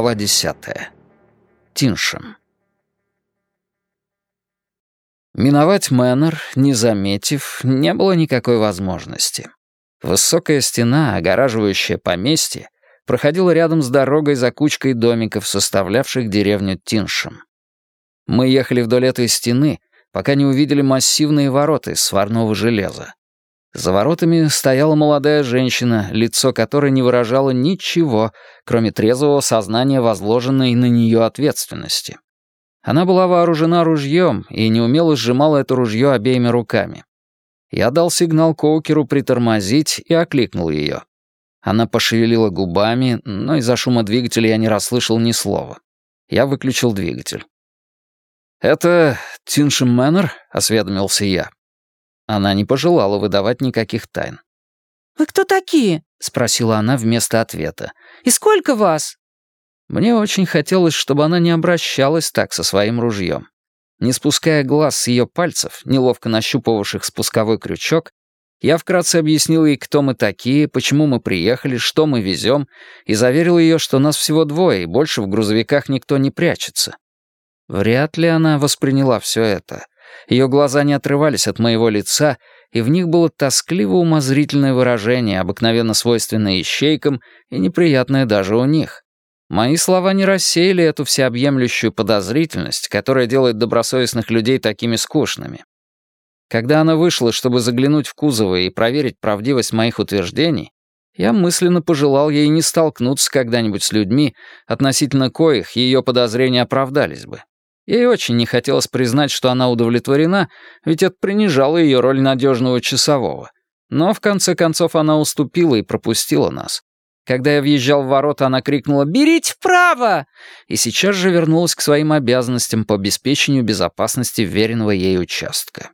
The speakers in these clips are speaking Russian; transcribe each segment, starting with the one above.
Глава десятая. Тиншем. Миновать Мэннер, не заметив, не было никакой возможности. Высокая стена, огораживающая поместье, проходила рядом с дорогой за кучкой домиков, составлявших деревню Тиншем. Мы ехали вдоль этой стены, пока не увидели массивные ворота из сварного железа. За воротами стояла молодая женщина, лицо которой не выражало ничего, кроме трезвого сознания возложенной на нее ответственности. Она была вооружена ружьем и неумело сжимала это ружье обеими руками. Я дал сигнал Коукеру притормозить и окликнул ее. Она пошевелила губами, но из-за шума двигателя я не расслышал ни слова. Я выключил двигатель. «Это Тиншем Мэннер?» — осведомился я. Она не пожелала выдавать никаких тайн. «Вы кто такие?» — спросила она вместо ответа. «И сколько вас?» Мне очень хотелось, чтобы она не обращалась так со своим ружьем. Не спуская глаз с ее пальцев, неловко нащупывавших спусковой крючок, я вкратце объяснил ей, кто мы такие, почему мы приехали, что мы везем, и заверил ее, что нас всего двое, и больше в грузовиках никто не прячется. Вряд ли она восприняла все это. Ее глаза не отрывались от моего лица, и в них было тоскливо-умозрительное выражение, обыкновенно свойственное ищейкам и неприятное даже у них. Мои слова не рассеяли эту всеобъемлющую подозрительность, которая делает добросовестных людей такими скучными. Когда она вышла, чтобы заглянуть в кузовы и проверить правдивость моих утверждений, я мысленно пожелал ей не столкнуться когда-нибудь с людьми, относительно коих ее подозрения оправдались бы. Ей очень не хотелось признать, что она удовлетворена, ведь это принижало ее роль надежного часового. Но в конце концов она уступила и пропустила нас. Когда я въезжал в ворота, она крикнула «Берите вправо!» и сейчас же вернулась к своим обязанностям по обеспечению безопасности веренного ей участка.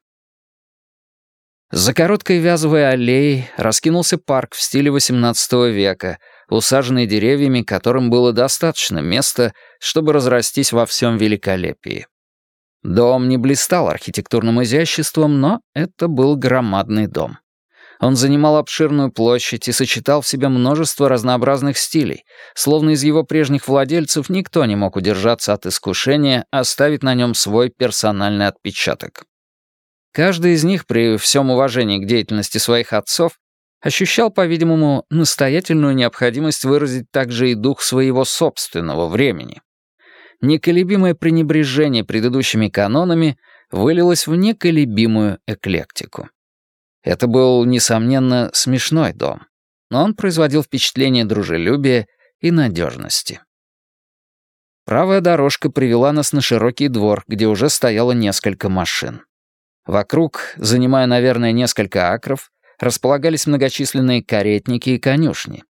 За короткой вязовой аллеей раскинулся парк в стиле XVIII века — усаженный деревьями, которым было достаточно места, чтобы разрастись во всем великолепии. Дом не блистал архитектурным изяществом, но это был громадный дом. Он занимал обширную площадь и сочетал в себе множество разнообразных стилей, словно из его прежних владельцев никто не мог удержаться от искушения оставить на нем свой персональный отпечаток. Каждый из них, при всем уважении к деятельности своих отцов, ощущал, по-видимому, настоятельную необходимость выразить также и дух своего собственного времени. Неколебимое пренебрежение предыдущими канонами вылилось в неколебимую эклектику. Это был, несомненно, смешной дом, но он производил впечатление дружелюбия и надежности. Правая дорожка привела нас на широкий двор, где уже стояло несколько машин. Вокруг, занимая, наверное, несколько акров, располагались многочисленные каретники и конюшни.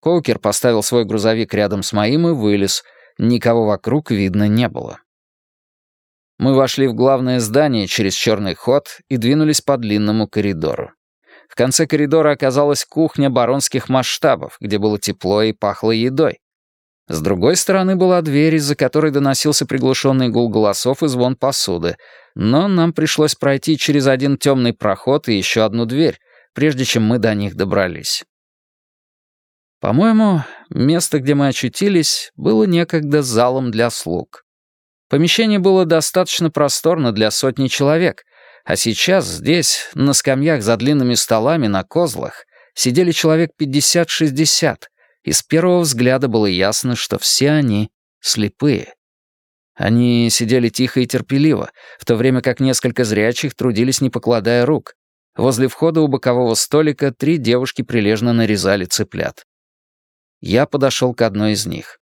Коукер поставил свой грузовик рядом с моим и вылез. Никого вокруг видно не было. Мы вошли в главное здание через черный ход и двинулись по длинному коридору. В конце коридора оказалась кухня баронских масштабов, где было тепло и пахло едой. С другой стороны была дверь, из-за которой доносился приглушенный гул голосов и звон посуды, но нам пришлось пройти через один темный проход и еще одну дверь, прежде чем мы до них добрались. По-моему, место, где мы очутились, было некогда залом для слуг. Помещение было достаточно просторно для сотни человек, а сейчас здесь, на скамьях за длинными столами на козлах, сидели человек 50-60, и с первого взгляда было ясно, что все они слепые. Они сидели тихо и терпеливо, в то время как несколько зрячих трудились, не покладая рук, Возле входа у бокового столика три девушки прилежно нарезали цыплят. Я подошел к одной из них.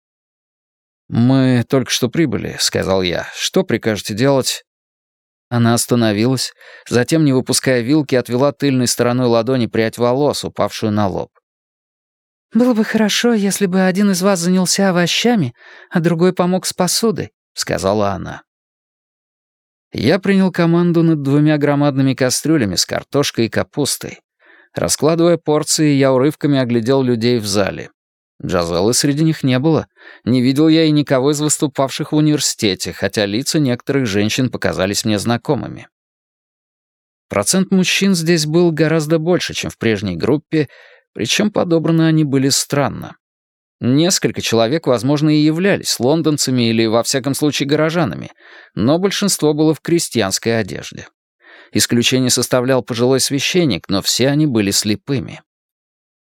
«Мы только что прибыли», — сказал я. «Что прикажете делать?» Она остановилась, затем, не выпуская вилки, отвела тыльной стороной ладони прядь волос, упавшую на лоб. «Было бы хорошо, если бы один из вас занялся овощами, а другой помог с посудой», — сказала она. Я принял команду над двумя громадными кастрюлями с картошкой и капустой. Раскладывая порции, я урывками оглядел людей в зале. Джазеллы среди них не было. Не видел я и никого из выступавших в университете, хотя лица некоторых женщин показались мне знакомыми. Процент мужчин здесь был гораздо больше, чем в прежней группе, причем подобраны они были странно. Несколько человек, возможно, и являлись лондонцами или, во всяком случае, горожанами, но большинство было в крестьянской одежде. Исключение составлял пожилой священник, но все они были слепыми.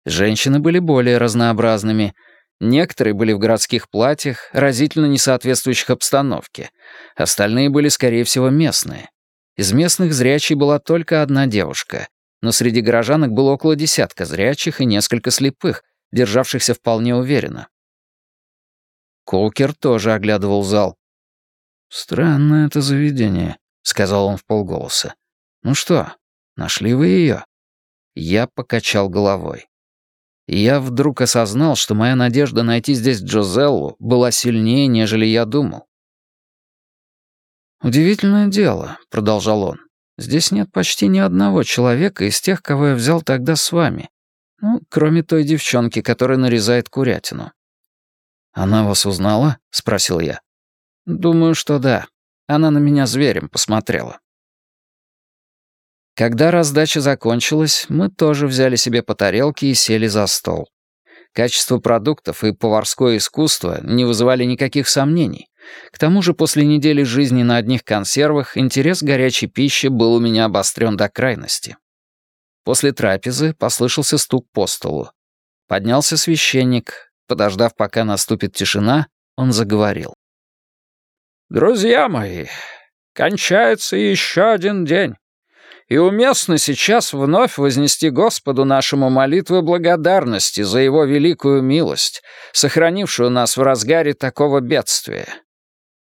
Женщины были более разнообразными. Некоторые были в городских платьях, разительно не соответствующих обстановке. Остальные были, скорее всего, местные. Из местных зрячей была только одна девушка, но среди горожанок было около десятка зрячих и несколько слепых, державшихся вполне уверенно. Коукер тоже оглядывал зал. «Странное это заведение», — сказал он в полголоса. «Ну что, нашли вы ее?» Я покачал головой. я вдруг осознал, что моя надежда найти здесь Джозеллу была сильнее, нежели я думал. «Удивительное дело», — продолжал он. «Здесь нет почти ни одного человека из тех, кого я взял тогда с вами. Ну, кроме той девчонки, которая нарезает курятину». «Она вас узнала?» — спросил я. «Думаю, что да. Она на меня зверем посмотрела». Когда раздача закончилась, мы тоже взяли себе по тарелке и сели за стол. Качество продуктов и поварское искусство не вызывали никаких сомнений, к тому же после недели жизни на одних консервах интерес к горячей пище был у меня обострен до крайности. После трапезы послышался стук по столу. Поднялся священник. Подождав, пока наступит тишина, он заговорил. «Друзья мои, кончается еще один день. И уместно сейчас вновь вознести Господу нашему молитвы благодарности за Его великую милость, сохранившую нас в разгаре такого бедствия.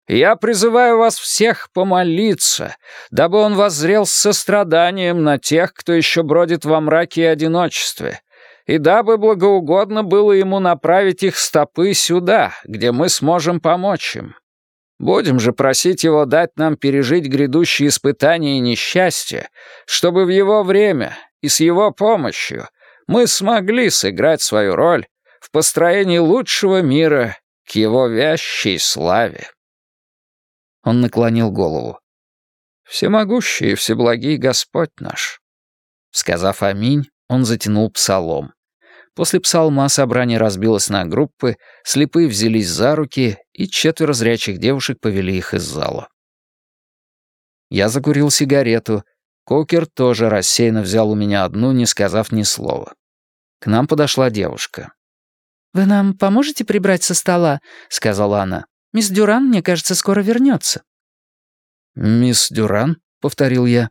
Я призываю вас всех помолиться, дабы он воззрел с состраданием на тех, кто еще бродит во мраке и одиночестве, и дабы благоугодно было ему направить их стопы сюда, где мы сможем помочь им. Будем же просить его дать нам пережить грядущие испытания и несчастья, чтобы в его время и с его помощью мы смогли сыграть свою роль в построении лучшего мира к его вящей славе. Он наклонил голову. «Всемогущий и всеблагий Господь наш». Сказав «Аминь», он затянул псалом. После псалма собрание разбилось на группы, слепые взялись за руки, и четверо зрячих девушек повели их из зала. Я закурил сигарету. Кокер тоже рассеянно взял у меня одну, не сказав ни слова. К нам подошла девушка. «Вы нам поможете прибрать со стола?» — сказала она. Мисс Дюран, мне кажется, скоро вернется. «Мисс Дюран?» — повторил я.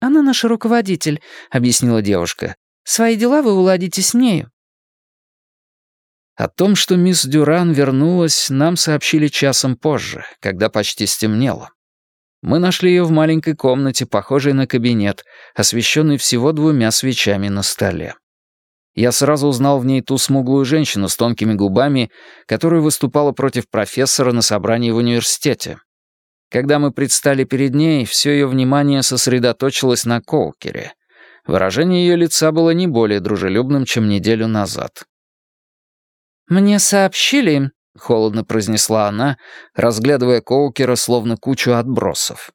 «Она наш руководитель», — объяснила девушка. «Свои дела вы уладите с нею». О том, что мисс Дюран вернулась, нам сообщили часом позже, когда почти стемнело. Мы нашли ее в маленькой комнате, похожей на кабинет, освещенной всего двумя свечами на столе. Я сразу узнал в ней ту смуглую женщину с тонкими губами, которая выступала против профессора на собрании в университете. Когда мы предстали перед ней, все ее внимание сосредоточилось на Коукере. Выражение ее лица было не более дружелюбным, чем неделю назад. «Мне сообщили», — холодно произнесла она, разглядывая Коукера словно кучу отбросов.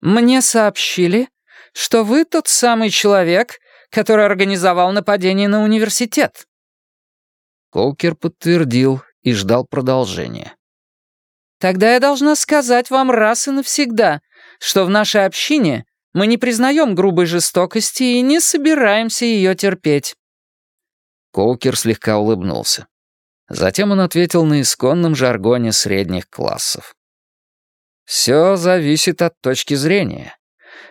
«Мне сообщили, что вы тот самый человек, который организовал нападение на университет». Колкер подтвердил и ждал продолжения. «Тогда я должна сказать вам раз и навсегда, что в нашей общине мы не признаем грубой жестокости и не собираемся ее терпеть». Колкер слегка улыбнулся. Затем он ответил на исконном жаргоне средних классов. «Все зависит от точки зрения.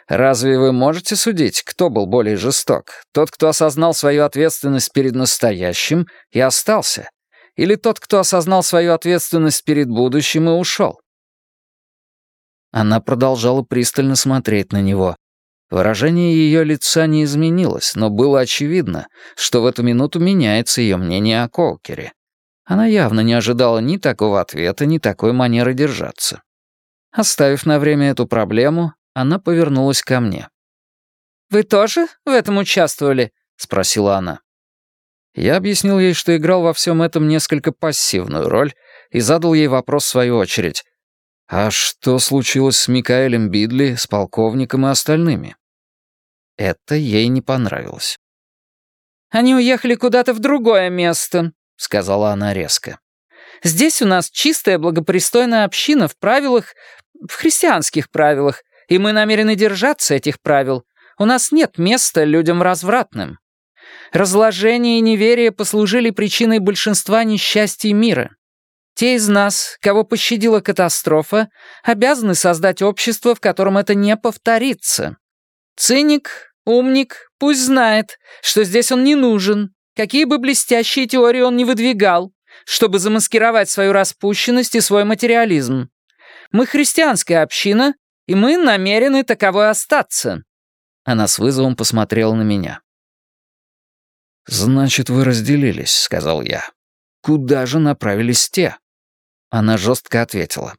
Разве вы можете судить, кто был более жесток? Тот, кто осознал свою ответственность перед настоящим и остался? Или тот, кто осознал свою ответственность перед будущим и ушел? Она продолжала пристально смотреть на него. Выражение ее лица не изменилось, но было очевидно, что в эту минуту меняется ее мнение о Колкере. Она явно не ожидала ни такого ответа, ни такой манеры держаться. Оставив на время эту проблему, она повернулась ко мне. «Вы тоже в этом участвовали?» — спросила она. Я объяснил ей, что играл во всем этом несколько пассивную роль, и задал ей вопрос в свою очередь. «А что случилось с Микаэлем Бидли, с полковником и остальными?» Это ей не понравилось. «Они уехали куда-то в другое место», сказала она резко. «Здесь у нас чистая благопристойная община в правилах, в христианских правилах, и мы намерены держаться этих правил. У нас нет места людям развратным. Разложение и неверие послужили причиной большинства несчастий мира. Те из нас, кого пощадила катастрофа, обязаны создать общество, в котором это не повторится. Циник, умник, пусть знает, что здесь он не нужен, какие бы блестящие теории он не выдвигал, чтобы замаскировать свою распущенность и свой материализм. Мы христианская община, и мы намерены таковой остаться». Она с вызовом посмотрела на меня. «Значит, вы разделились», — сказал я. «Куда же направились те?» Она жестко ответила.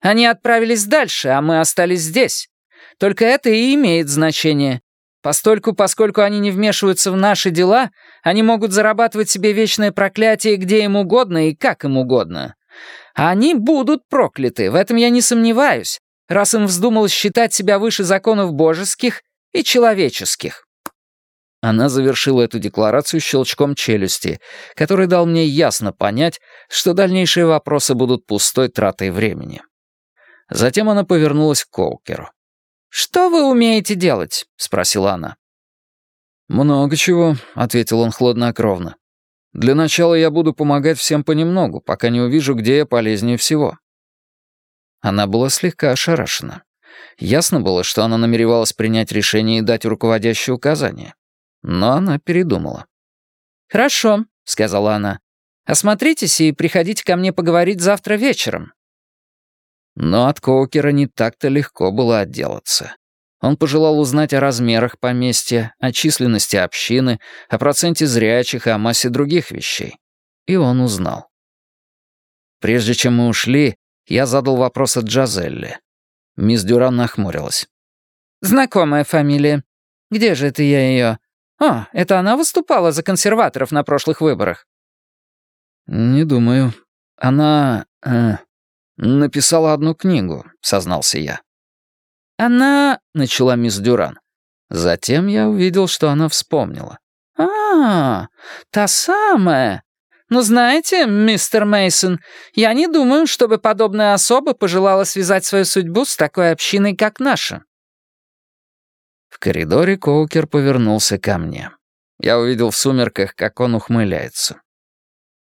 «Они отправились дальше, а мы остались здесь. Только это и имеет значение. Постольку, поскольку они не вмешиваются в наши дела, они могут зарабатывать себе вечное проклятие где им угодно и как им угодно. Они будут прокляты, в этом я не сомневаюсь, раз им вздумалось считать себя выше законов божеских и человеческих». Она завершила эту декларацию щелчком челюсти, который дал мне ясно понять, что дальнейшие вопросы будут пустой тратой времени. Затем она повернулась к Коукеру. «Что вы умеете делать?» — спросила она. «Много чего», — ответил он хладнокровно. «Для начала я буду помогать всем понемногу, пока не увижу, где я полезнее всего». Она была слегка ошарашена. Ясно было, что она намеревалась принять решение и дать руководящее указание. Но она передумала. «Хорошо», — сказала она. «Осмотритесь и приходите ко мне поговорить завтра вечером». Но от Коукера не так-то легко было отделаться. Он пожелал узнать о размерах поместья, о численности общины, о проценте зрячих и о массе других вещей. И он узнал. Прежде чем мы ушли, я задал вопрос от Джазелли. Мисс Дюран нахмурилась. «Знакомая фамилия. Где же это я ее? «А, это она выступала за консерваторов на прошлых выборах?» «Не думаю. Она... Э, написала одну книгу», — сознался я. «Она...» — начала мисс Дюран. Затем я увидел, что она вспомнила. «А, та самая. Ну, знаете, мистер Мейсон, я не думаю, чтобы подобная особа пожелала связать свою судьбу с такой общиной, как наша. В коридоре Коукер повернулся ко мне. Я увидел в сумерках, как он ухмыляется.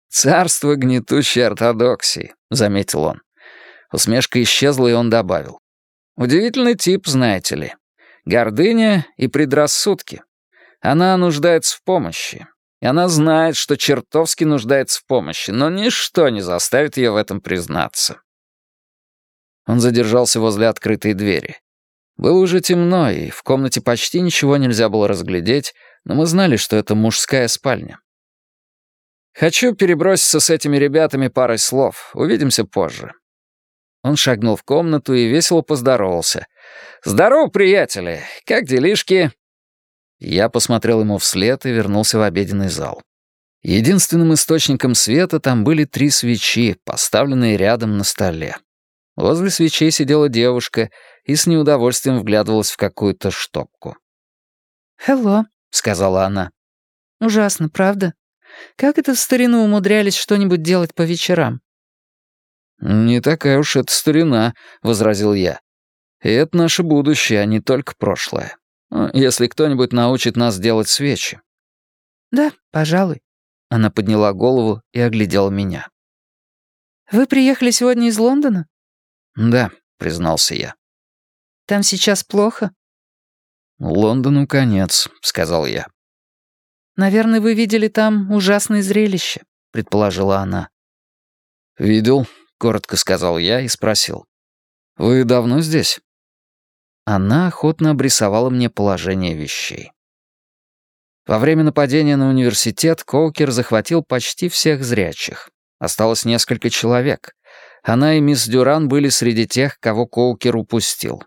«Царство гнетущей ортодоксии», — заметил он. Усмешка исчезла, и он добавил. «Удивительный тип, знаете ли. Гордыня и предрассудки. Она нуждается в помощи. И она знает, что чертовски нуждается в помощи, но ничто не заставит ее в этом признаться». Он задержался возле открытой двери. Было уже темно, и в комнате почти ничего нельзя было разглядеть, но мы знали, что это мужская спальня. «Хочу переброситься с этими ребятами парой слов. Увидимся позже». Он шагнул в комнату и весело поздоровался. «Здорово, приятели! Как делишки?» Я посмотрел ему вслед и вернулся в обеденный зал. Единственным источником света там были три свечи, поставленные рядом на столе. Возле свечей сидела девушка — и с неудовольствием вглядывалась в какую-то штопку. «Хелло», — сказала она. «Ужасно, правда? Как это в старину умудрялись что-нибудь делать по вечерам?» «Не такая уж это старина», — возразил я. «И это наше будущее, а не только прошлое. Ну, если кто-нибудь научит нас делать свечи». «Да, пожалуй». Она подняла голову и оглядела меня. «Вы приехали сегодня из Лондона?» «Да», — признался я. Там сейчас плохо?» «Лондону конец», — сказал я. «Наверное, вы видели там ужасное зрелище», — предположила она. «Видел», — коротко сказал я и спросил. «Вы давно здесь?» Она охотно обрисовала мне положение вещей. Во время нападения на университет Коукер захватил почти всех зрячих. Осталось несколько человек. Она и мисс Дюран были среди тех, кого Коукер упустил.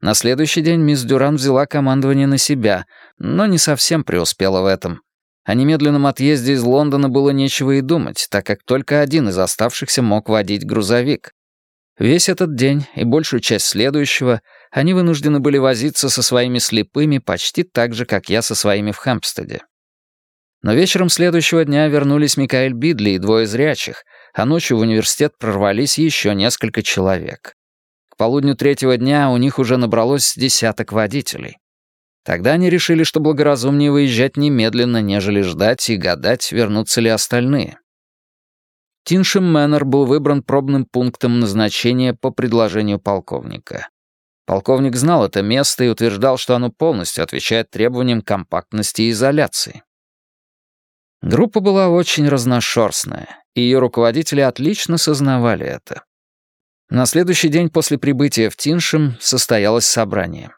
На следующий день мисс Дюран взяла командование на себя, но не совсем преуспела в этом. О немедленном отъезде из Лондона было нечего и думать, так как только один из оставшихся мог водить грузовик. Весь этот день и большую часть следующего они вынуждены были возиться со своими слепыми почти так же, как я со своими в Хэмпстеде. Но вечером следующего дня вернулись Микаэль Бидли и двое зрячих, а ночью в университет прорвались еще несколько человек. К полудню третьего дня у них уже набралось десяток водителей. Тогда они решили, что благоразумнее выезжать немедленно, нежели ждать и гадать, вернутся ли остальные. Тиншем Мэннер был выбран пробным пунктом назначения по предложению полковника. Полковник знал это место и утверждал, что оно полностью отвечает требованиям компактности и изоляции. Группа была очень разношерстная, и ее руководители отлично сознавали это. На следующий день после прибытия в Тиншем состоялось собрание.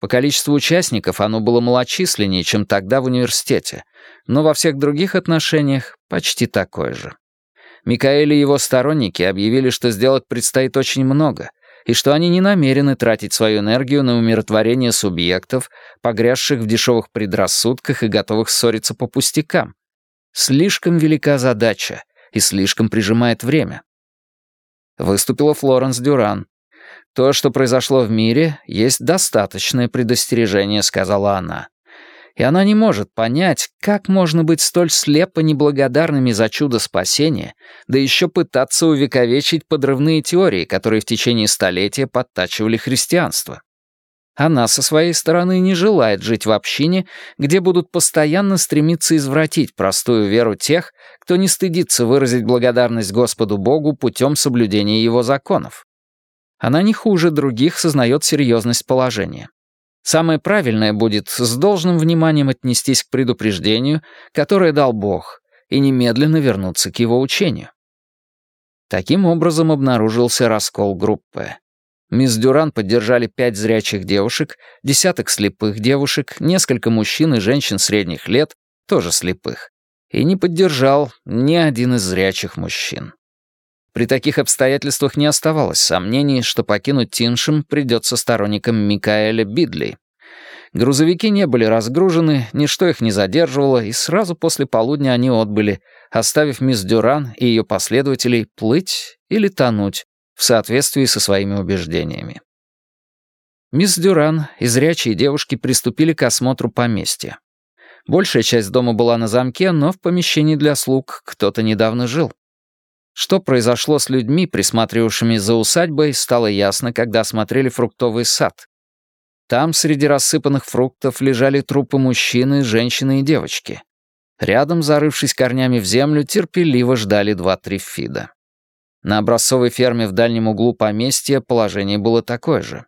По количеству участников оно было малочисленнее, чем тогда в университете, но во всех других отношениях почти такое же. Микаэль и его сторонники объявили, что сделать предстоит очень много, и что они не намерены тратить свою энергию на умиротворение субъектов, погрязших в дешевых предрассудках и готовых ссориться по пустякам. Слишком велика задача и слишком прижимает время. Выступила Флоренс Дюран. «То, что произошло в мире, есть достаточное предостережение», — сказала она и она не может понять, как можно быть столь слепо неблагодарными за чудо спасения, да еще пытаться увековечить подрывные теории, которые в течение столетия подтачивали христианство. Она со своей стороны не желает жить в общине, где будут постоянно стремиться извратить простую веру тех, кто не стыдится выразить благодарность Господу Богу путем соблюдения его законов. Она не хуже других сознает серьезность положения. Самое правильное будет с должным вниманием отнестись к предупреждению, которое дал Бог, и немедленно вернуться к его учению. Таким образом обнаружился раскол группы. Мисс Дюран поддержали пять зрячих девушек, десяток слепых девушек, несколько мужчин и женщин средних лет, тоже слепых, и не поддержал ни один из зрячих мужчин. При таких обстоятельствах не оставалось сомнений, что покинуть Тиншем придется сторонникам Микаэля Бидли. Грузовики не были разгружены, ничто их не задерживало, и сразу после полудня они отбыли, оставив мисс Дюран и ее последователей плыть или тонуть в соответствии со своими убеждениями. Мисс Дюран и зрячие девушки приступили к осмотру поместья. Большая часть дома была на замке, но в помещении для слуг кто-то недавно жил. Что произошло с людьми, присматривавшими за усадьбой, стало ясно, когда осмотрели фруктовый сад. Там среди рассыпанных фруктов лежали трупы мужчины, женщины и девочки. Рядом, зарывшись корнями в землю, терпеливо ждали два трифида. На образцовой ферме в дальнем углу поместья положение было такое же.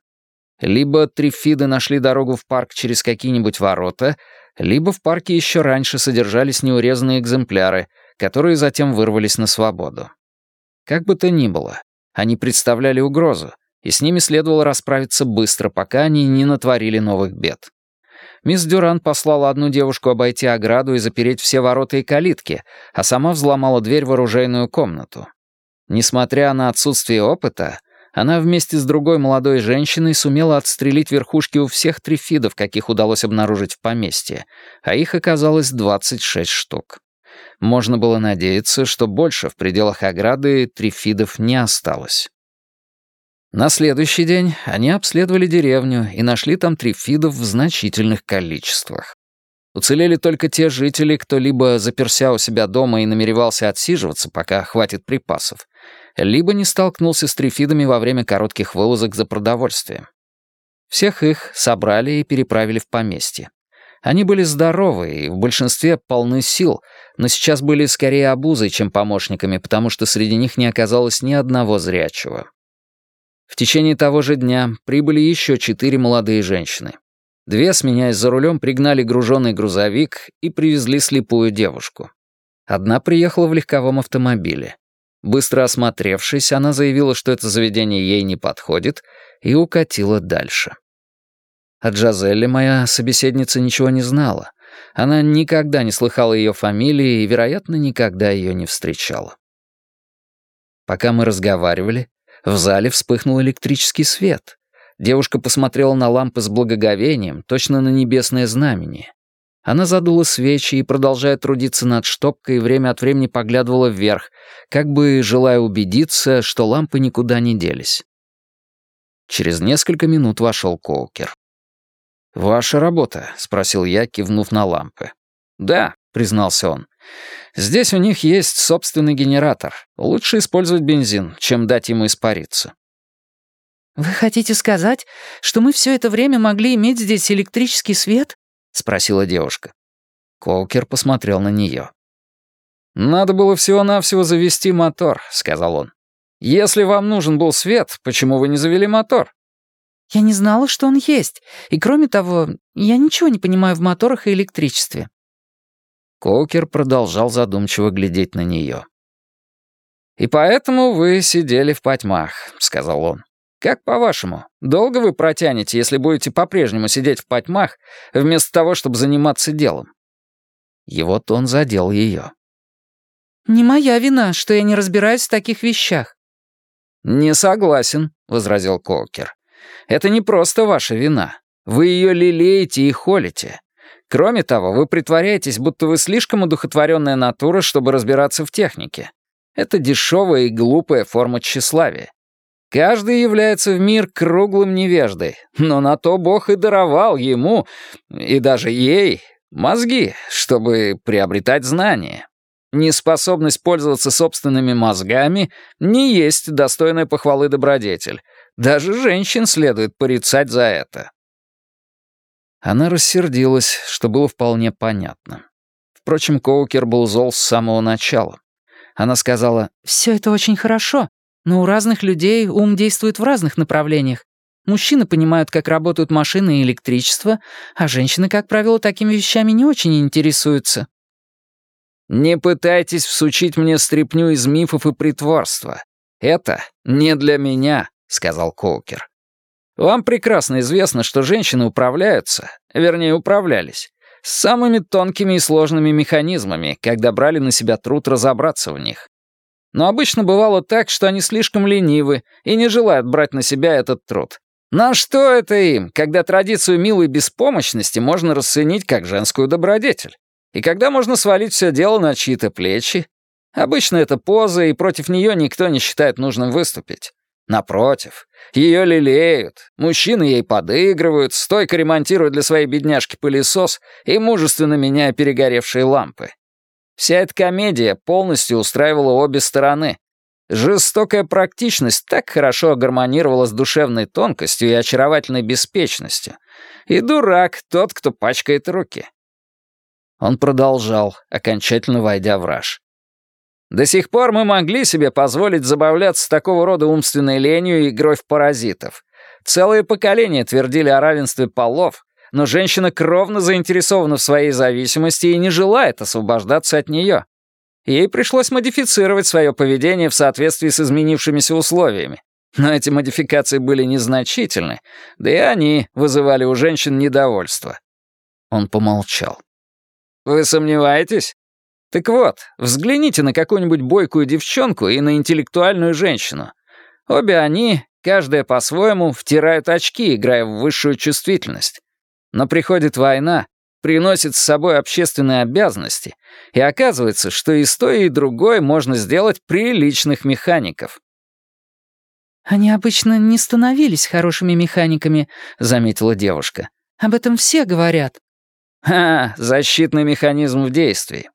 Либо трифиды нашли дорогу в парк через какие-нибудь ворота, либо в парке еще раньше содержались неурезанные экземпляры — которые затем вырвались на свободу. Как бы то ни было, они представляли угрозу, и с ними следовало расправиться быстро, пока они не натворили новых бед. Мисс Дюран послала одну девушку обойти ограду и запереть все ворота и калитки, а сама взломала дверь в оружейную комнату. Несмотря на отсутствие опыта, она вместе с другой молодой женщиной сумела отстрелить верхушки у всех трифидов, каких удалось обнаружить в поместье, а их оказалось 26 штук. Можно было надеяться, что больше в пределах ограды трифидов не осталось. На следующий день они обследовали деревню и нашли там трифидов в значительных количествах. Уцелели только те жители, кто либо заперся у себя дома и намеревался отсиживаться, пока хватит припасов, либо не столкнулся с трифидами во время коротких вылазок за продовольствием. Всех их собрали и переправили в поместье. Они были здоровы и в большинстве полны сил, но сейчас были скорее обузой, чем помощниками, потому что среди них не оказалось ни одного зрячего. В течение того же дня прибыли еще четыре молодые женщины. Две, сменяясь за рулем, пригнали груженный грузовик и привезли слепую девушку. Одна приехала в легковом автомобиле. Быстро осмотревшись, она заявила, что это заведение ей не подходит, и укатила дальше. О Джазелле моя собеседница ничего не знала. Она никогда не слыхала ее фамилии и, вероятно, никогда ее не встречала. Пока мы разговаривали, в зале вспыхнул электрический свет. Девушка посмотрела на лампы с благоговением, точно на небесное знамение. Она задула свечи и, продолжая трудиться над штопкой, время от времени поглядывала вверх, как бы желая убедиться, что лампы никуда не делись. Через несколько минут вошел Коукер. «Ваша работа?» — спросил я, кивнув на лампы. «Да», признался он. «Здесь у них есть собственный генератор. Лучше использовать бензин, чем дать ему испариться». «Вы хотите сказать, что мы все это время могли иметь здесь электрический свет?» — спросила девушка. Коукер посмотрел на нее. «Надо было всего-навсего завести мотор», — сказал он. «Если вам нужен был свет, почему вы не завели мотор?» «Я не знала, что он есть. И кроме того, я ничего не понимаю в моторах и электричестве». Коукер продолжал задумчиво глядеть на нее. «И поэтому вы сидели в потьмах», — сказал он. «Как по-вашему, долго вы протянете, если будете по-прежнему сидеть в потьмах, вместо того, чтобы заниматься делом?» Его тон задел ее. «Не моя вина, что я не разбираюсь в таких вещах». «Не согласен», — возразил Колкер. «Это не просто ваша вина. Вы ее лелеете и холите. Кроме того, вы притворяетесь, будто вы слишком удухотворенная натура, чтобы разбираться в технике. Это дешевая и глупая форма тщеславия. Каждый является в мир круглым невеждой, но на то Бог и даровал ему, и даже ей, мозги, чтобы приобретать знания. Неспособность пользоваться собственными мозгами не есть достойная похвалы добродетель. Даже женщин следует порицать за это. Она рассердилась, что было вполне понятно. Впрочем, Коукер был зол с самого начала. Она сказала, «Все это очень хорошо, но у разных людей ум действует в разных направлениях. Мужчины понимают, как работают машины и электричество, а женщины, как правило, такими вещами не очень интересуются. «Не пытайтесь всучить мне стряпню из мифов и притворства. Это не для меня», — сказал Коукер. «Вам прекрасно известно, что женщины управляются, вернее, управлялись, с самыми тонкими и сложными механизмами, когда брали на себя труд разобраться в них. Но обычно бывало так, что они слишком ленивы и не желают брать на себя этот труд. На что это им, когда традицию милой беспомощности можно расценить как женскую добродетель? И когда можно свалить все дело на чьи-то плечи? Обычно это поза, и против нее никто не считает нужным выступить. Напротив, ее лелеют, мужчины ей подыгрывают, стойко ремонтируют для своей бедняжки пылесос и мужественно меняя перегоревшие лампы. Вся эта комедия полностью устраивала обе стороны. Жестокая практичность так хорошо гармонировала с душевной тонкостью и очаровательной беспечностью. И дурак тот, кто пачкает руки. Он продолжал, окончательно войдя в раж. До сих пор мы могли себе позволить забавляться такого рода умственной ленью и игрой в паразитов. Целые поколения твердили о равенстве полов, но женщина кровно заинтересована в своей зависимости и не желает освобождаться от нее. Ей пришлось модифицировать свое поведение в соответствии с изменившимися условиями. Но эти модификации были незначительны, да и они вызывали у женщин недовольство. Он помолчал. Вы сомневаетесь? Так вот, взгляните на какую-нибудь бойкую девчонку и на интеллектуальную женщину. Обе они, каждая по-своему, втирают очки, играя в высшую чувствительность. Но приходит война, приносит с собой общественные обязанности, и оказывается, что и с той, и другой можно сделать приличных механиков. «Они обычно не становились хорошими механиками», — заметила девушка. «Об этом все говорят». Ха, защитный механизм в действии.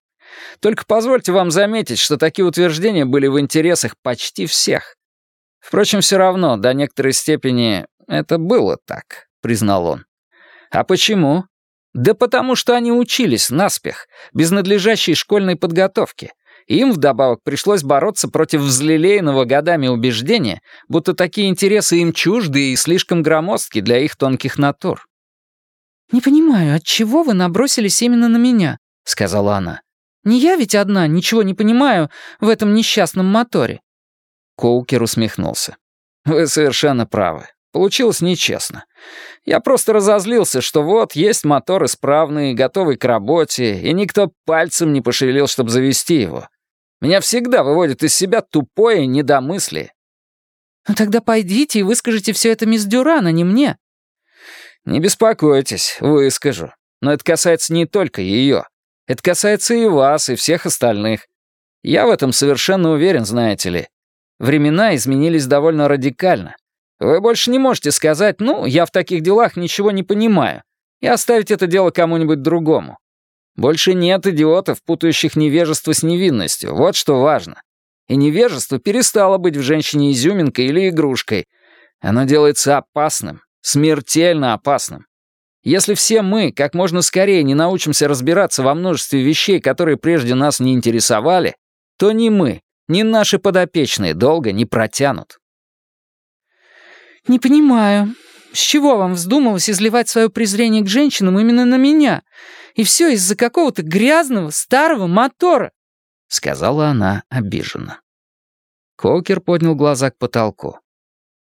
Только позвольте вам заметить, что такие утверждения были в интересах почти всех. Впрочем, все равно, до некоторой степени, это было так, признал он. А почему? Да потому что они учились наспех, без надлежащей школьной подготовки. Им вдобавок пришлось бороться против взлелеянного годами убеждения, будто такие интересы им чужды и слишком громоздки для их тонких натур. «Не понимаю, от чего вы набросились именно на меня?» — сказала она. «Не я ведь одна, ничего не понимаю в этом несчастном моторе». Коукер усмехнулся. «Вы совершенно правы. Получилось нечестно. Я просто разозлился, что вот есть мотор исправный, готовый к работе, и никто пальцем не пошевелил, чтобы завести его. Меня всегда выводит из себя тупое недомыслие». «Ну тогда пойдите и выскажите все это мисс Дюран, а не мне», «Не беспокойтесь, выскажу. Но это касается не только ее. Это касается и вас, и всех остальных. Я в этом совершенно уверен, знаете ли. Времена изменились довольно радикально. Вы больше не можете сказать, ну, я в таких делах ничего не понимаю, и оставить это дело кому-нибудь другому. Больше нет идиотов, путающих невежество с невинностью. Вот что важно. И невежество перестало быть в женщине изюминкой или игрушкой. Оно делается опасным, смертельно опасным. Если все мы как можно скорее не научимся разбираться во множестве вещей, которые прежде нас не интересовали, то ни мы, ни наши подопечные долго не протянут. «Не понимаю, с чего вам вздумалось изливать свое презрение к женщинам именно на меня? И все из-за какого-то грязного старого мотора?» — сказала она обиженно. Кокер поднял глаза к потолку.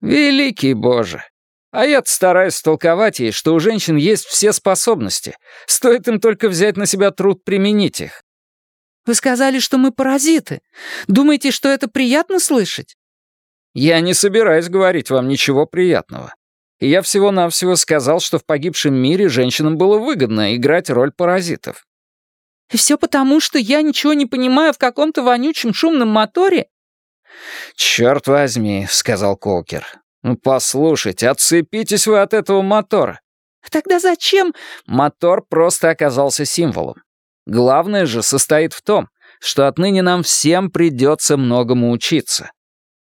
«Великий Боже! А я-то стараюсь толковать ей, что у женщин есть все способности. Стоит им только взять на себя труд применить их. Вы сказали, что мы паразиты. Думаете, что это приятно слышать? Я не собираюсь говорить вам ничего приятного. И я всего-навсего сказал, что в погибшем мире женщинам было выгодно играть роль паразитов. И все потому, что я ничего не понимаю в каком-то вонючем шумном моторе? «Черт возьми», — сказал Колкер. «Ну, послушайте, отцепитесь вы от этого мотора». «Тогда зачем?» Мотор просто оказался символом. Главное же состоит в том, что отныне нам всем придется многому учиться.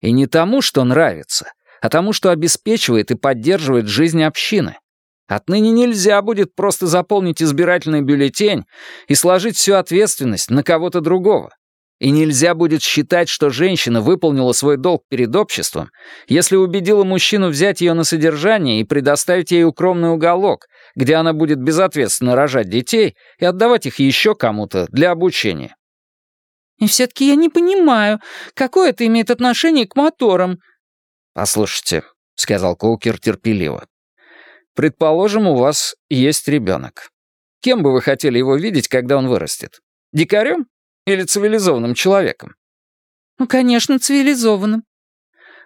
И не тому, что нравится, а тому, что обеспечивает и поддерживает жизнь общины. Отныне нельзя будет просто заполнить избирательный бюллетень и сложить всю ответственность на кого-то другого. И нельзя будет считать, что женщина выполнила свой долг перед обществом, если убедила мужчину взять ее на содержание и предоставить ей укромный уголок, где она будет безответственно рожать детей и отдавать их еще кому-то для обучения. И все-таки я не понимаю, какое это имеет отношение к моторам. Послушайте, сказал Коукер терпеливо. Предположим, у вас есть ребенок. Кем бы вы хотели его видеть, когда он вырастет? Дикарем или цивилизованным человеком? Ну, конечно, цивилизованным.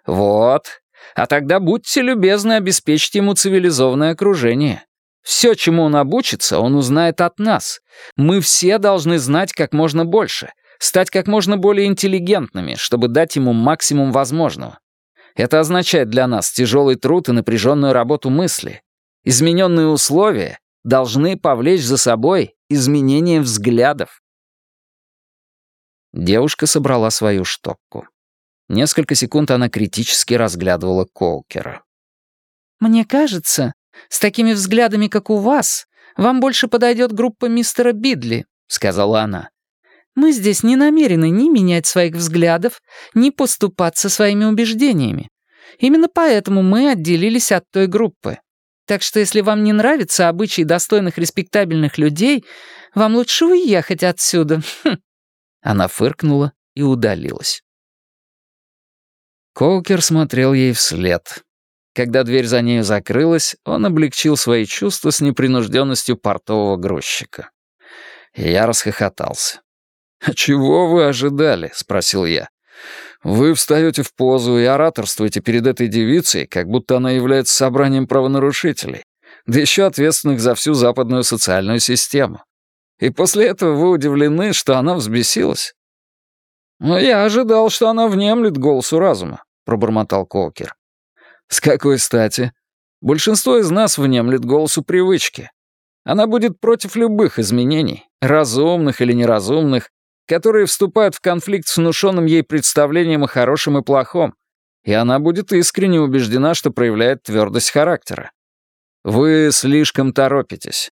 Вот. А тогда будьте любезны обеспечить ему цивилизованное окружение. Все, чему он обучится, он узнает от нас. Мы все должны знать как можно больше, стать как можно более интеллигентными, чтобы дать ему максимум возможного. Это означает для нас тяжелый труд и напряженную работу мысли. Измененные условия должны повлечь за собой изменение взглядов. Девушка собрала свою штопку. Несколько секунд она критически разглядывала Колкера. «Мне кажется, с такими взглядами, как у вас, вам больше подойдет группа мистера Бидли», — сказала она. «Мы здесь не намерены ни менять своих взглядов, ни поступаться своими убеждениями. Именно поэтому мы отделились от той группы. Так что если вам не нравятся обычаи достойных респектабельных людей, вам лучше уехать отсюда». Хм. Она фыркнула и удалилась. Коукер смотрел ей вслед. Когда дверь за нею закрылась, он облегчил свои чувства с непринужденностью портового грузчика. Я расхохотался. «А чего вы ожидали?» — спросил я. «Вы встаете в позу и ораторствуете перед этой девицей, как будто она является собранием правонарушителей, да еще ответственных за всю западную социальную систему. И после этого вы удивлены, что она взбесилась?» «Но я ожидал, что она внемлет голосу разума», — пробормотал Колкер. С какой стати? Большинство из нас внемлет голосу привычки. Она будет против любых изменений, разумных или неразумных, которые вступают в конфликт с внушенным ей представлением о хорошем и плохом, и она будет искренне убеждена, что проявляет твердость характера. Вы слишком торопитесь.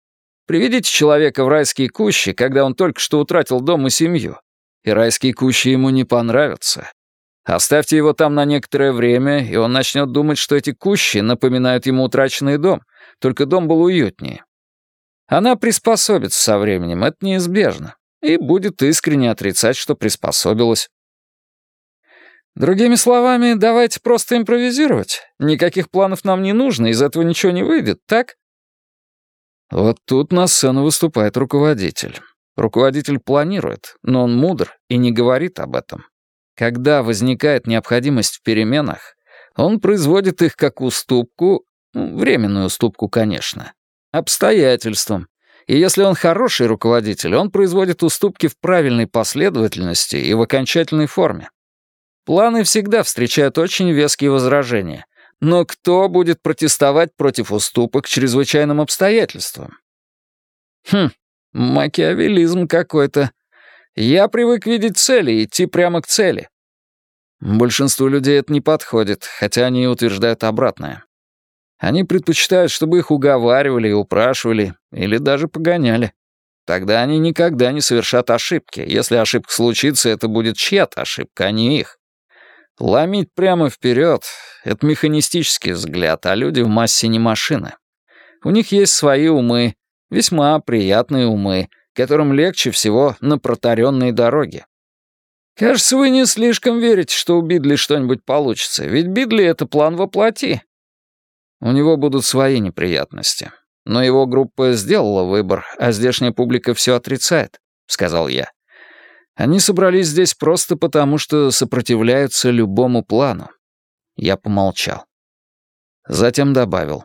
Приведите человека в райские кущи, когда он только что утратил дом и семью, и райские кущи ему не понравятся. Оставьте его там на некоторое время, и он начнет думать, что эти кущи напоминают ему утраченный дом, только дом был уютнее. Она приспособится со временем, это неизбежно, и будет искренне отрицать, что приспособилась. Другими словами, давайте просто импровизировать. Никаких планов нам не нужно, из этого ничего не выйдет, так? Вот тут на сцену выступает руководитель. Руководитель планирует, но он мудр и не говорит об этом. Когда возникает необходимость в переменах, он производит их как уступку, ну, временную уступку, конечно, обстоятельствам. И если он хороший руководитель, он производит уступки в правильной последовательности и в окончательной форме. Планы всегда встречают очень веские возражения. Но кто будет протестовать против уступок чрезвычайным обстоятельствам? Хм, Макиавелизм какой-то. Я привык видеть цели и идти прямо к цели. Большинству людей это не подходит, хотя они утверждают обратное. Они предпочитают, чтобы их уговаривали и упрашивали, или даже погоняли. Тогда они никогда не совершат ошибки. Если ошибка случится, это будет чья-то ошибка, а не их. Ломить прямо вперед — это механистический взгляд, а люди в массе не машины. У них есть свои умы, весьма приятные умы, которым легче всего на протаренной дороге. Кажется, вы не слишком верите, что у Бидли что-нибудь получится, ведь Бидли — это план воплоти. У него будут свои неприятности. Но его группа сделала выбор, а здешняя публика все отрицает, — сказал я. Они собрались здесь просто потому, что сопротивляются любому плану. Я помолчал. Затем добавил.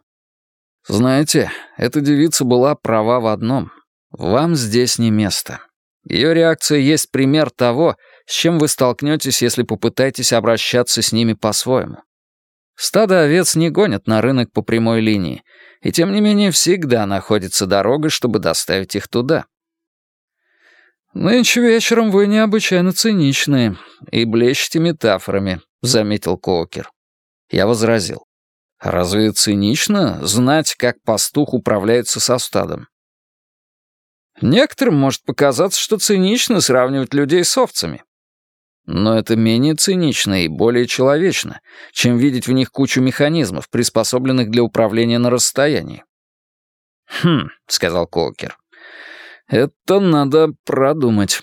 «Знаете, эта девица была права в одном. Вам здесь не место. Ее реакция есть пример того, с чем вы столкнетесь, если попытаетесь обращаться с ними по-своему. Стадо овец не гонят на рынок по прямой линии, и тем не менее всегда находится дорога, чтобы доставить их туда. «Нынче вечером вы необычайно циничны и блещете метафорами», — заметил Коукер. Я возразил. «Разве цинично знать, как пастух управляется со стадом?» Некоторым может показаться, что цинично сравнивать людей с овцами. Но это менее цинично и более человечно, чем видеть в них кучу механизмов, приспособленных для управления на расстоянии. «Хм», — сказал Колкер, — «это надо продумать».